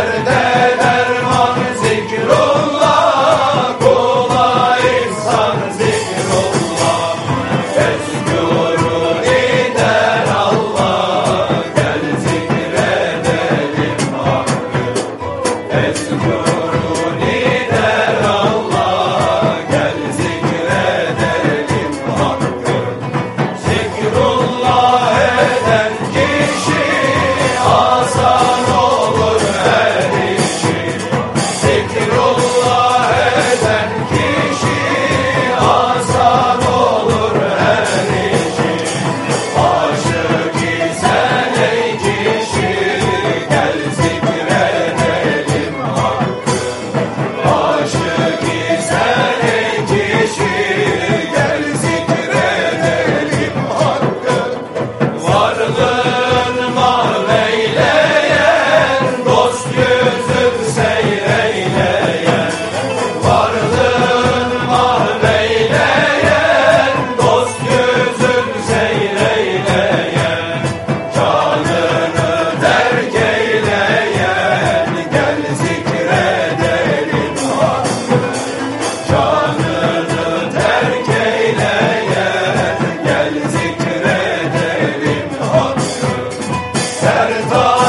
derde derman zikrullah kolay insan zikrullah. Tezkürü gider Allah gel zikredelim hakkı. Tezkürü Father. Cannonball!